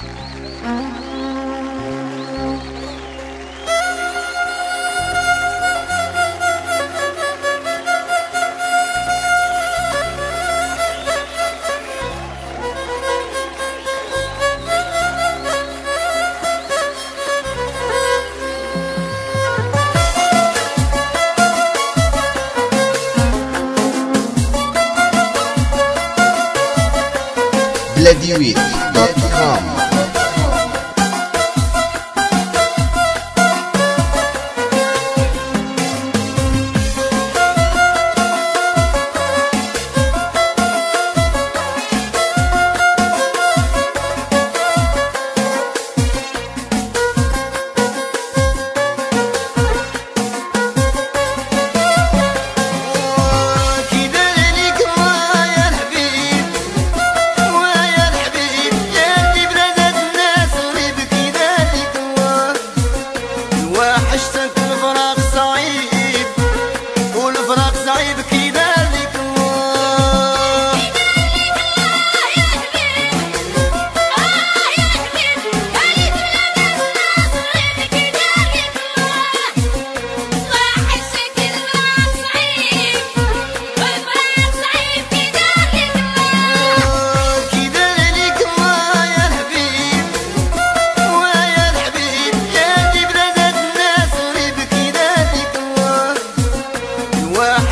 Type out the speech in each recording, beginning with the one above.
Bloody you.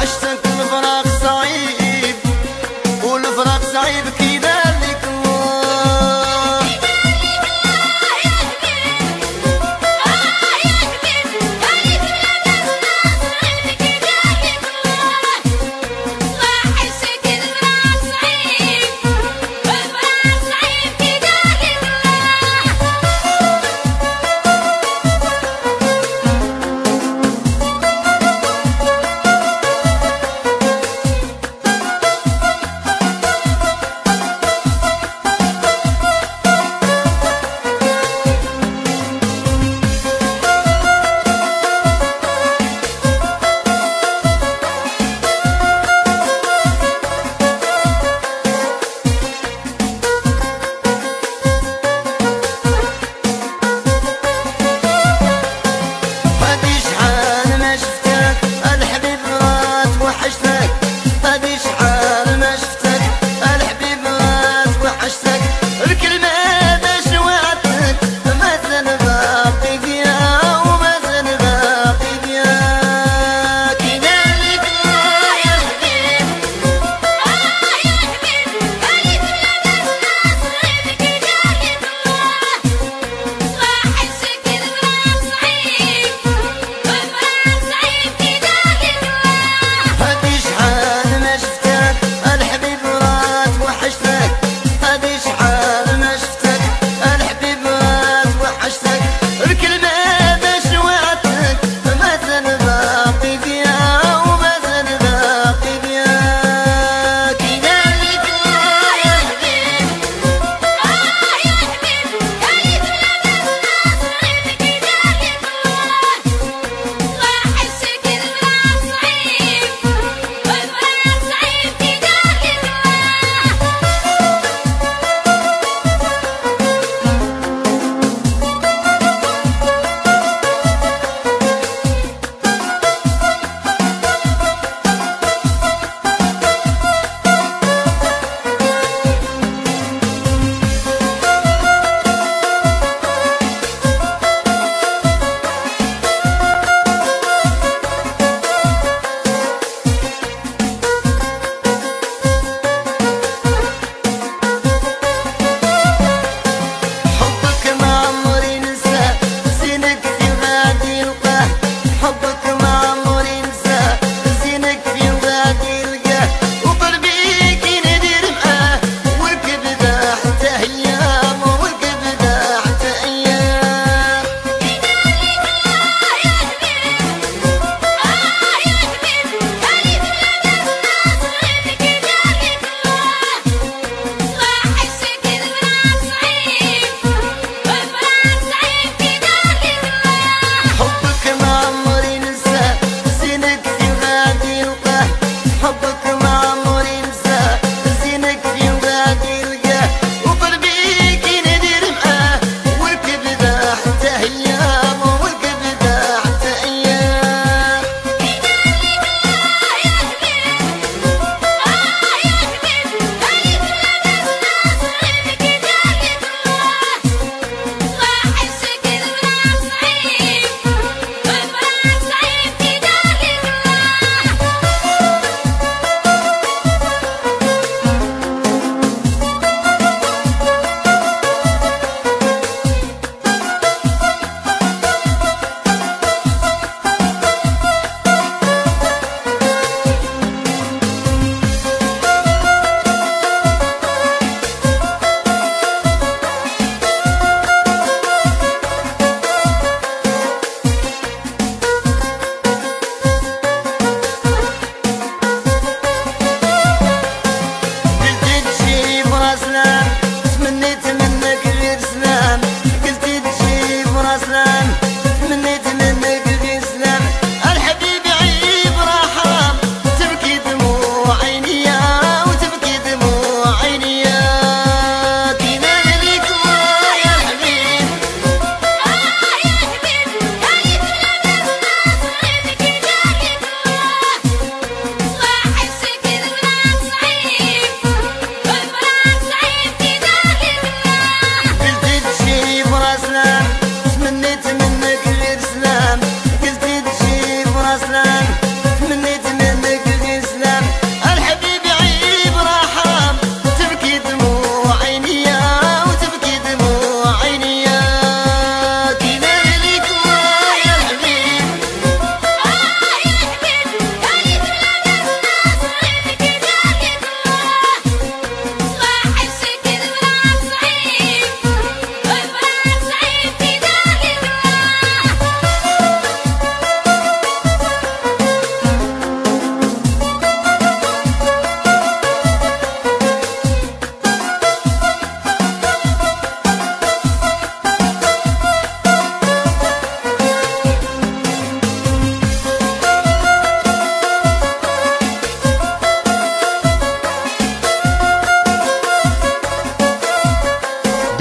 أشتاق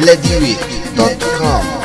ladyweed.com